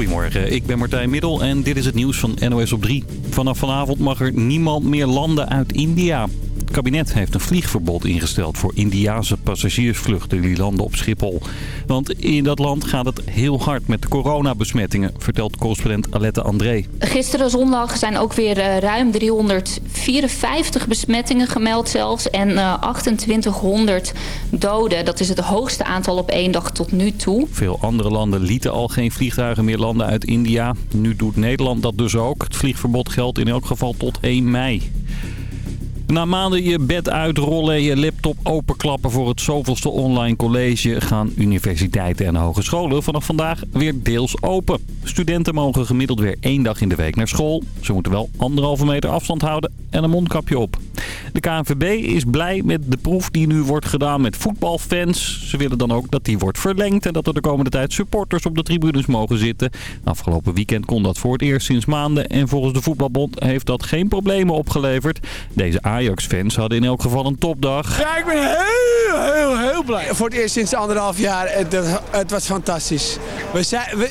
Goedemorgen, ik ben Martijn Middel en dit is het nieuws van NOS op 3. Vanaf vanavond mag er niemand meer landen uit India. Het kabinet heeft een vliegverbod ingesteld voor Indiase passagiersvluchten die landen op Schiphol. Want in dat land gaat het heel hard met de coronabesmettingen, vertelt correspondent Alette André. Gisteren zondag zijn ook weer uh, ruim 354 besmettingen gemeld zelfs en uh, 2800 doden. Dat is het hoogste aantal op één dag tot nu toe. Veel andere landen lieten al geen vliegtuigen meer landen uit India. Nu doet Nederland dat dus ook. Het vliegverbod geldt in elk geval tot 1 mei. Na maanden je bed uitrollen en je laptop openklappen voor het zoveelste online college... gaan universiteiten en hogescholen vanaf vandaag weer deels open. Studenten mogen gemiddeld weer één dag in de week naar school. Ze moeten wel anderhalve meter afstand houden en een mondkapje op. De KNVB is blij met de proef die nu wordt gedaan met voetbalfans. Ze willen dan ook dat die wordt verlengd en dat er de komende tijd supporters op de tribunes mogen zitten. Afgelopen weekend kon dat voor het eerst sinds maanden en volgens de voetbalbond heeft dat geen problemen opgeleverd. Deze Ajax-fans hadden in elk geval een topdag. Ja, ik ben heel, heel, heel blij. Voor het eerst sinds anderhalf jaar, het, het was fantastisch. We zijn, we,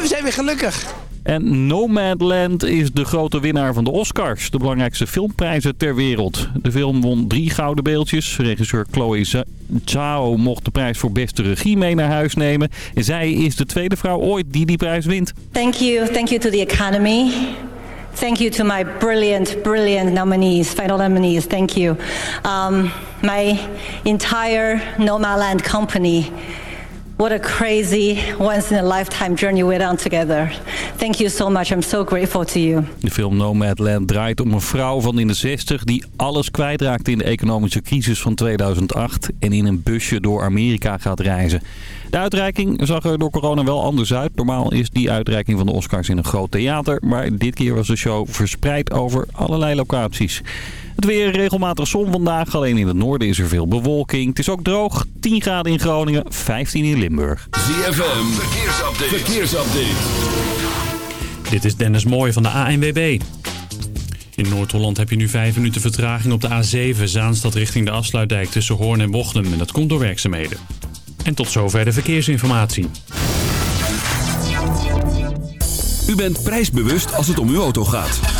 we zijn weer gelukkig. En Nomadland is de grote winnaar van de Oscars, de belangrijkste filmprijzen ter wereld. De film won drie gouden beeldjes. Regisseur Chloe Zhao mocht de prijs voor beste regie mee naar huis nemen. En zij is de tweede vrouw ooit die die prijs wint. Thank you, thank you to the Academy. Thank you to my brilliant, brilliant nominees, final nominees. Thank you. Um, my entire Nomadland company. What a crazy, once-in-a-lifetime journey we're on together. Thank you so much. I'm so grateful to you. De film Nomadland draait om een vrouw van in de 60 die alles kwijtraakt in de economische crisis van 2008 en in een busje door Amerika gaat reizen. De uitreiking zag er door corona wel anders uit. Normaal is die uitreiking van de Oscars in een groot theater, maar dit keer was de show verspreid over allerlei locaties. Het weer regelmatig zon vandaag. Alleen in het noorden is er veel bewolking. Het is ook droog. 10 graden in Groningen, 15 in Limburg. ZFM, verkeersupdate. verkeersupdate. Dit is Dennis Mooij van de ANWB. In Noord-Holland heb je nu 5 minuten vertraging op de A7 Zaanstad richting de afsluitdijk tussen Hoorn en Bochum. En dat komt door werkzaamheden. En tot zover de verkeersinformatie. U bent prijsbewust als het om uw auto gaat.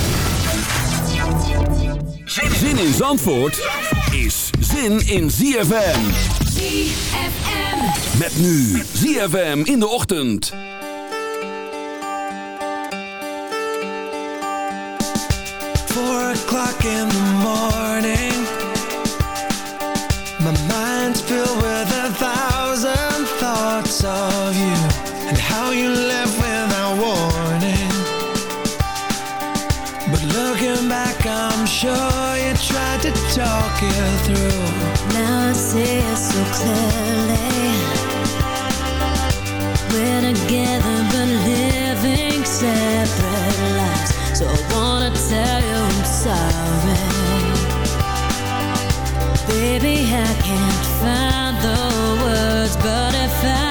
Zin in Zandvoort is zin in ZFM. ZFM. Met nu ZFM in de ochtend. Four o'clock in the morning My mind's filled with a thousand thoughts of you And how you so clearly. We're together but living separate lives. So I wanna tell you I'm sorry. Baby, I can't find the words But if I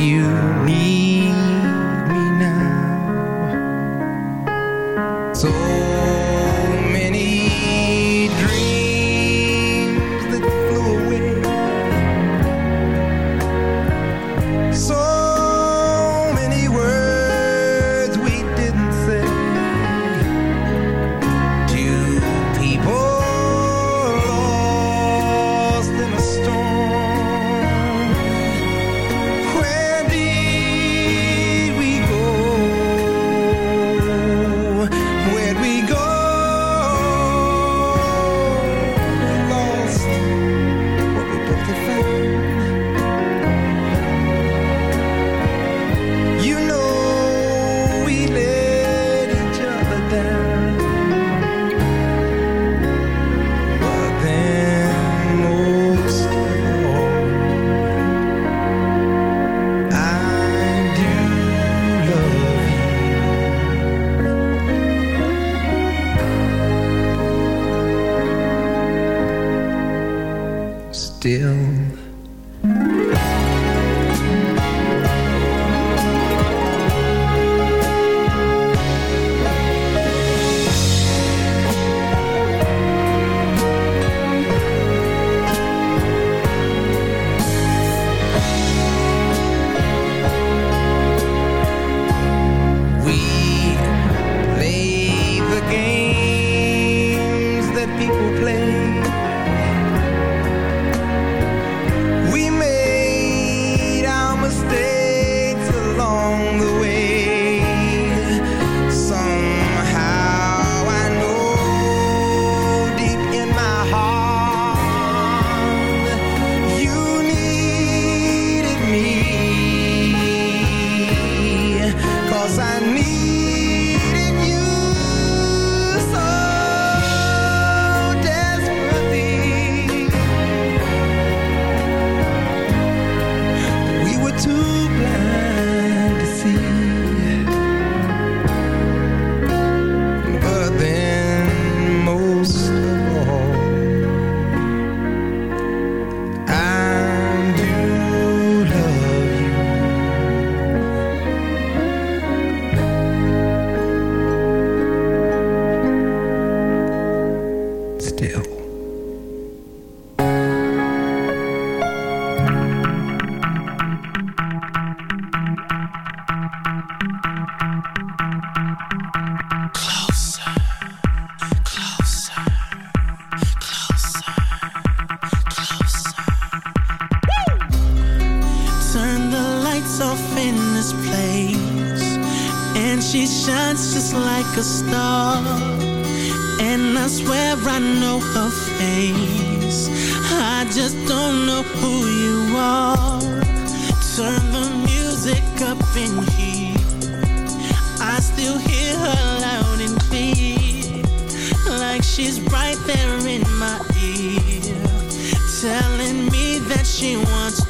you. are. Turn the music up in here. I still hear her loud and clear, like she's right there in my ear, telling me that she wants.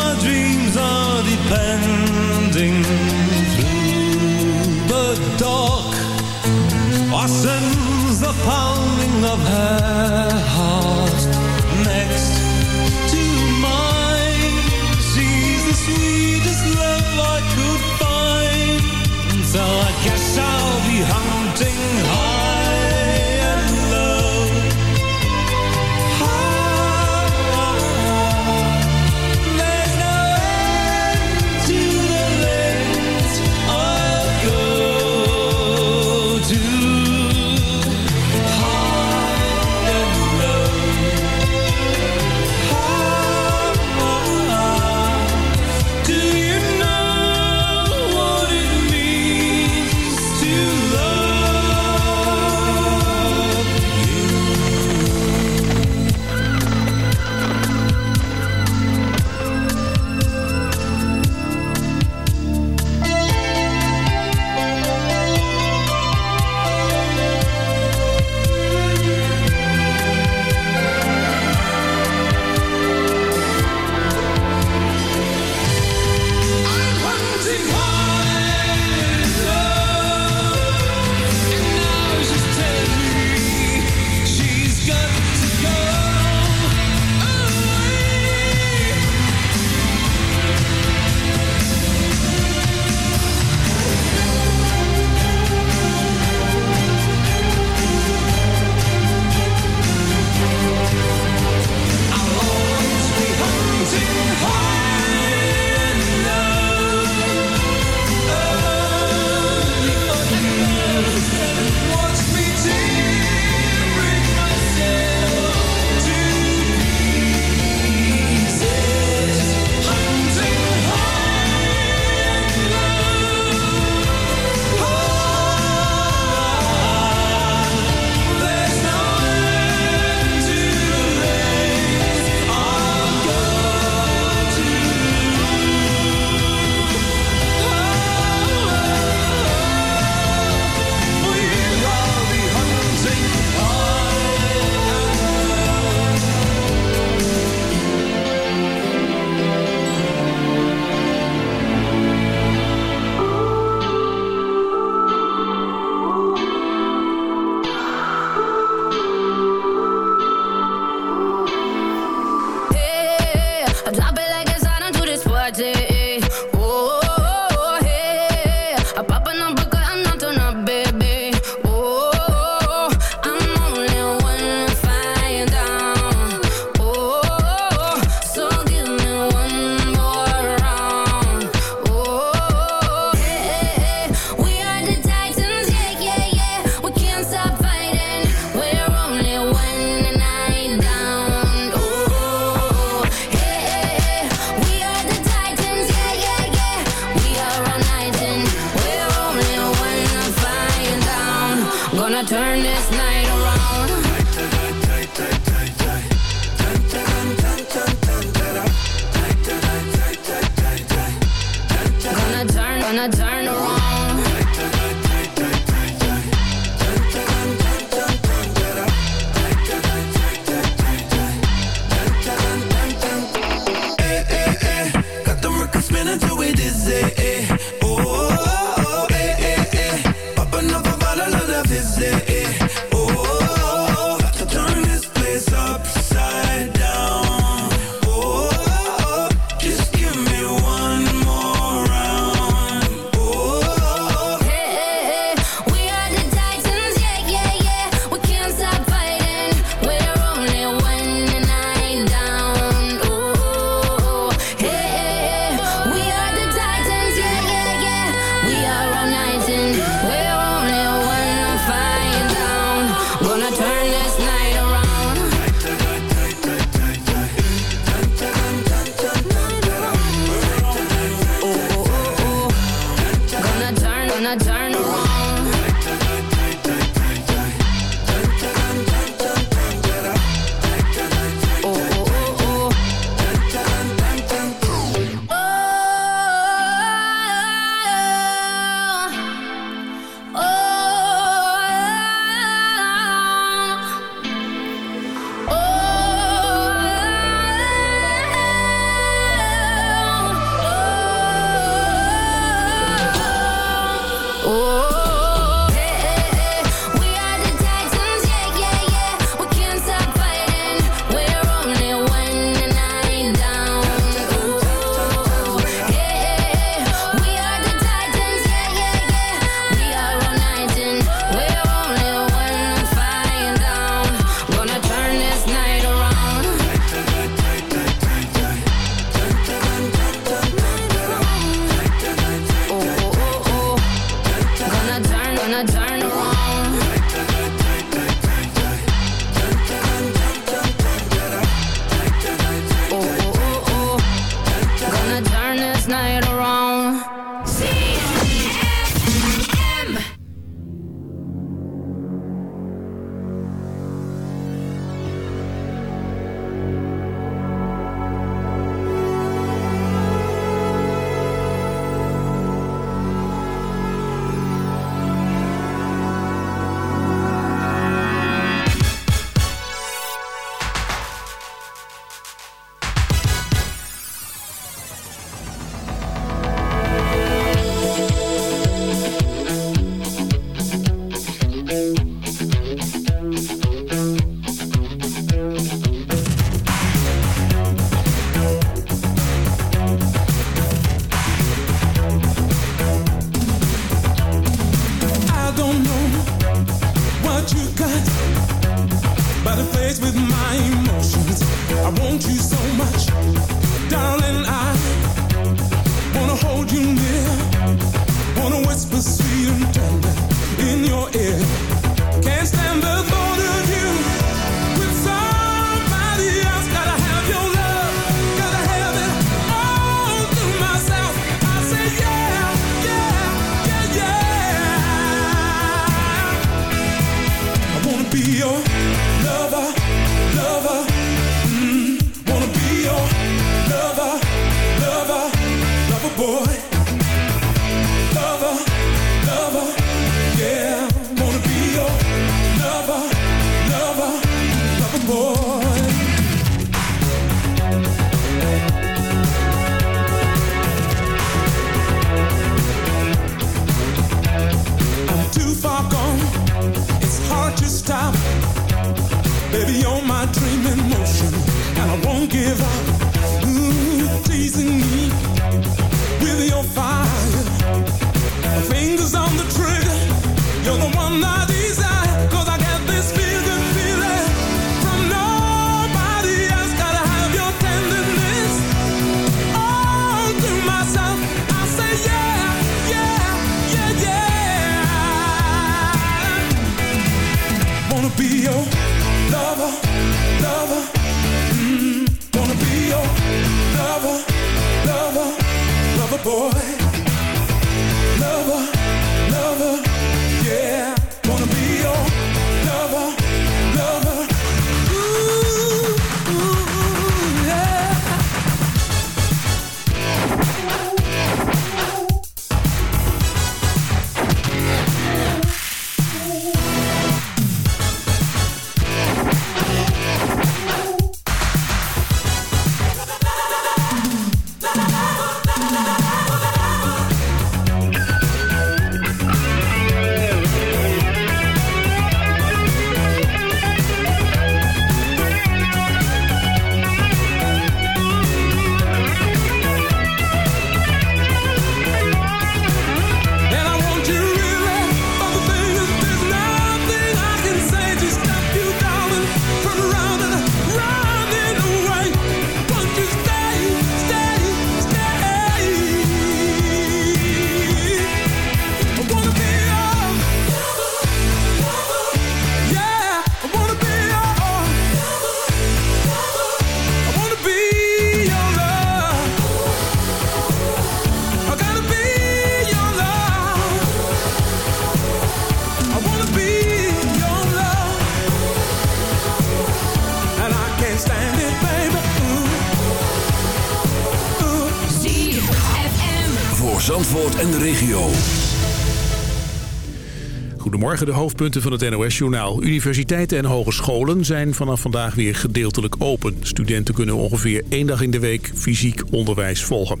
De hoofdpunten van het NOS-journaal. Universiteiten en hogescholen zijn vanaf vandaag weer gedeeltelijk open. Studenten kunnen ongeveer één dag in de week fysiek onderwijs volgen.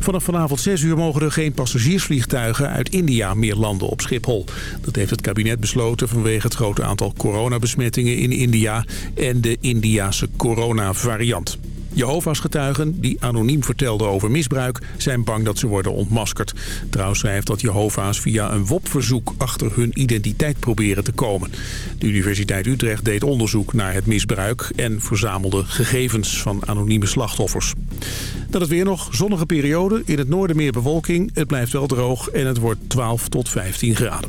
Vanaf vanavond 6 uur mogen er geen passagiersvliegtuigen uit India meer landen op Schiphol. Dat heeft het kabinet besloten vanwege het grote aantal coronabesmettingen in India en de Indiase coronavariant. Jehovah's getuigen, die anoniem vertelden over misbruik, zijn bang dat ze worden ontmaskerd. Trouw schrijft dat Jehovah's via een WOP-verzoek achter hun identiteit proberen te komen. De Universiteit Utrecht deed onderzoek naar het misbruik en verzamelde gegevens van anonieme slachtoffers. Dan het weer nog, zonnige periode, in het noorden meer bewolking. Het blijft wel droog en het wordt 12 tot 15 graden.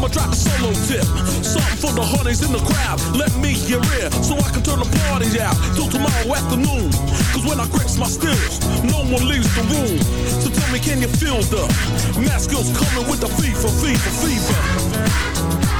I'ma drop a solo tip. Something for the honeys in the crowd. Let me get in so I can turn the party out till tomorrow afternoon. Cause when I crack my stills, no one leaves the room. So tell me, can you feel the mask girls coming with the fever, fever, fever?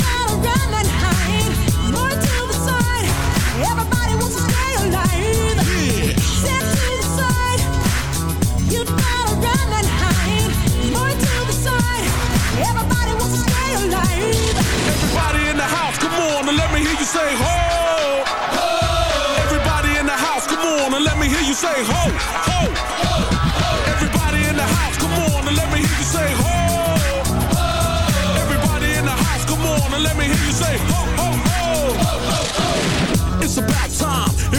out of run and hide.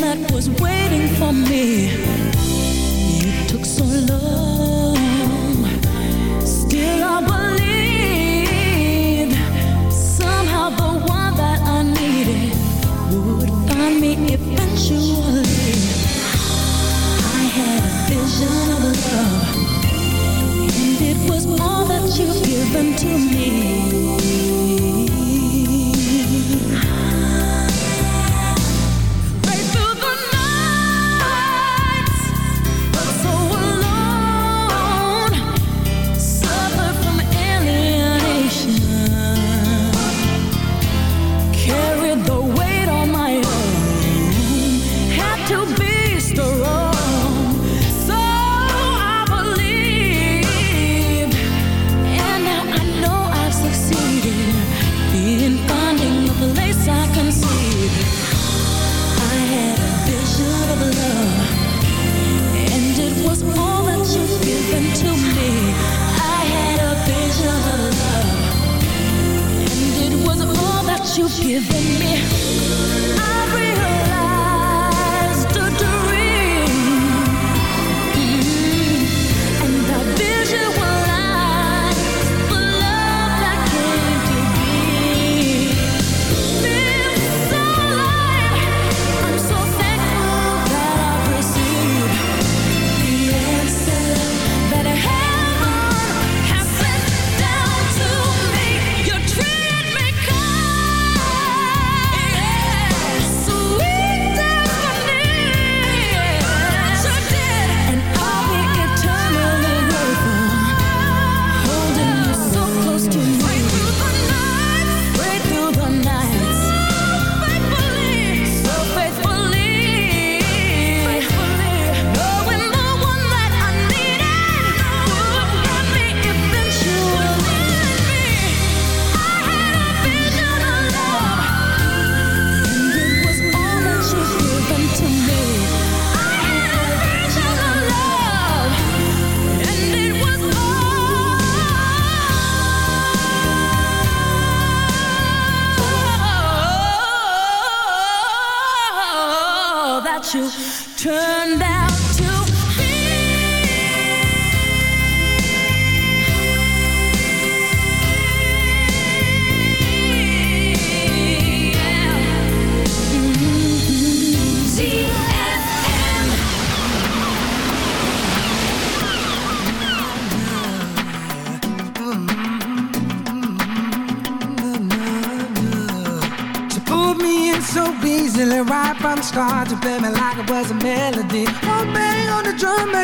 That was waiting for me. Took so long, still I believed somehow the one that I needed would find me eventually. I had a vision of and it was all that you've given to me. You've given me.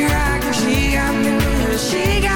She got me she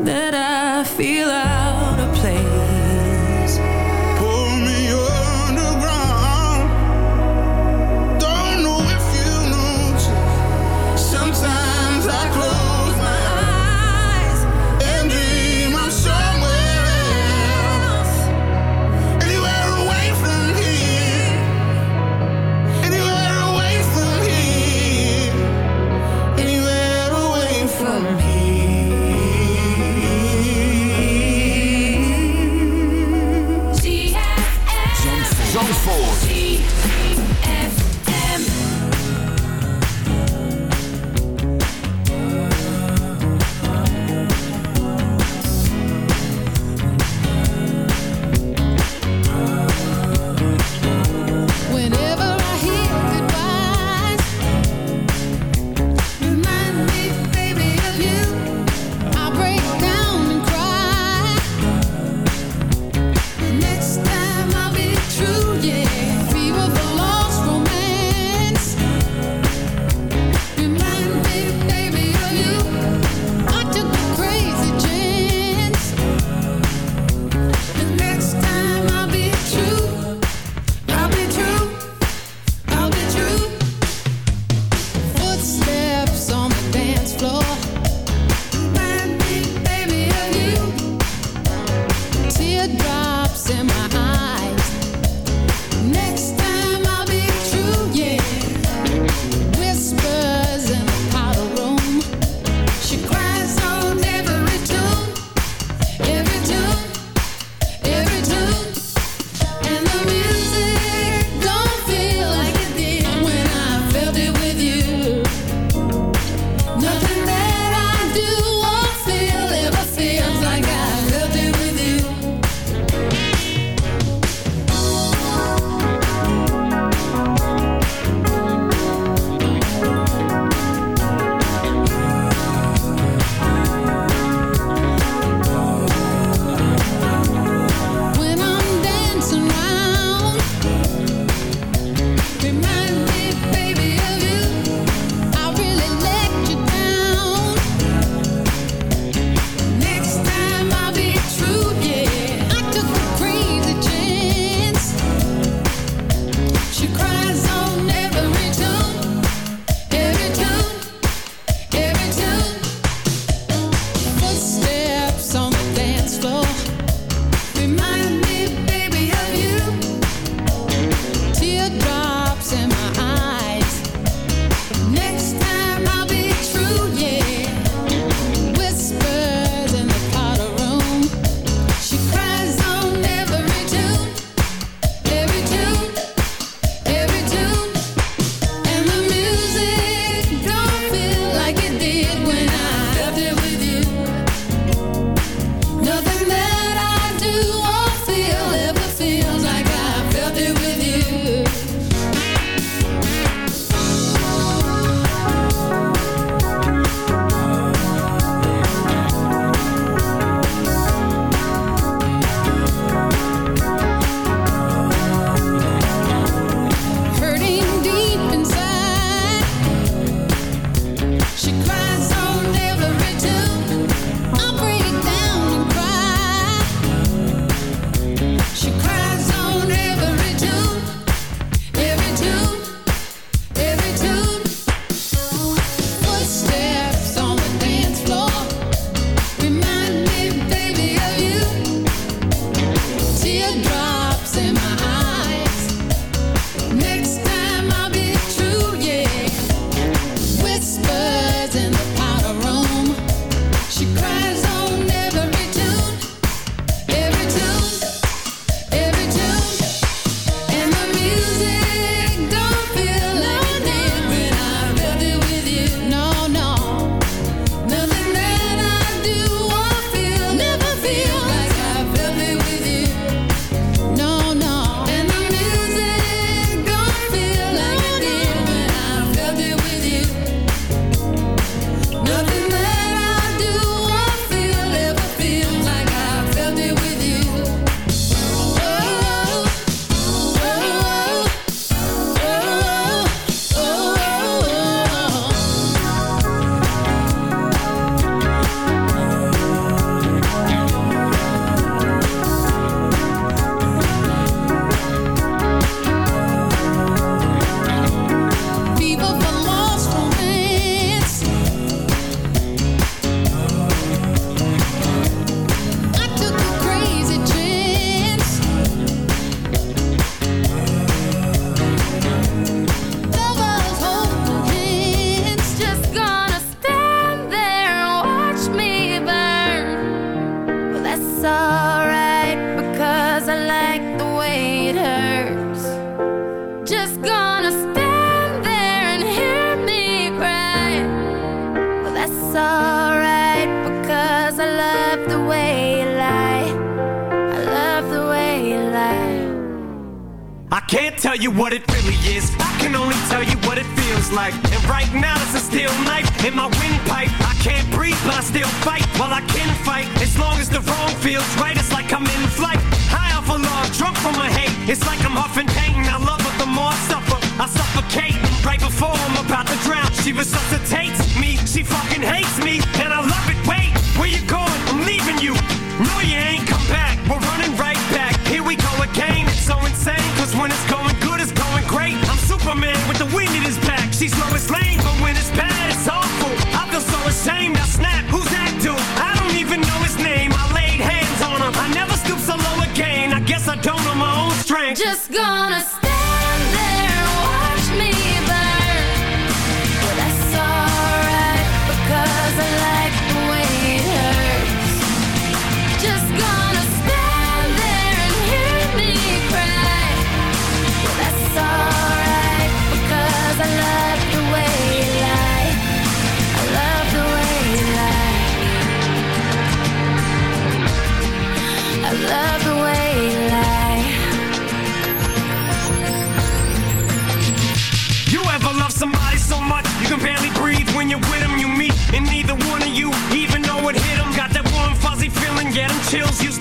that I feel out of place. Can't tell you what it really is. I can only tell you what it feels like. And right now it's a steel knife in my windpipe. I can't breathe, but I still fight. While I can fight, as long as the wrong feels right, it's like I'm in flight. High off of love, drunk from my hate. It's like I'm huffing pain. I love her the more I suffer. I suffocate right before I'm about to drown. She resuscitates me. She fucking hates me, and I love it. Wait, where you going? I'm leaving you. No, you ain't come back. We're running right back. Here we go again. It's so insane,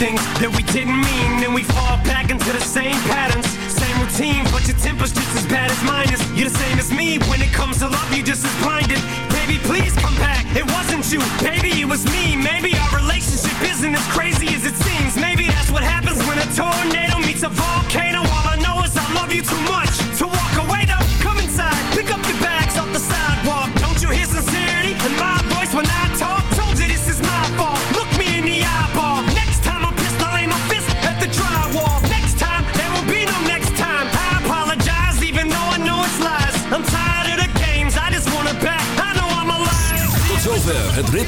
Things, that we didn't mean, and we fall back into the same patterns, same routine. But your temper's just as bad as mine is. You're the same as me when it comes to love. You're just as blinded. Baby, please come back. It wasn't you, baby, it was me. Maybe our relationship isn't as crazy as it seems. Maybe that's what happens when a tornado meets a volcano. All I know is I love you too much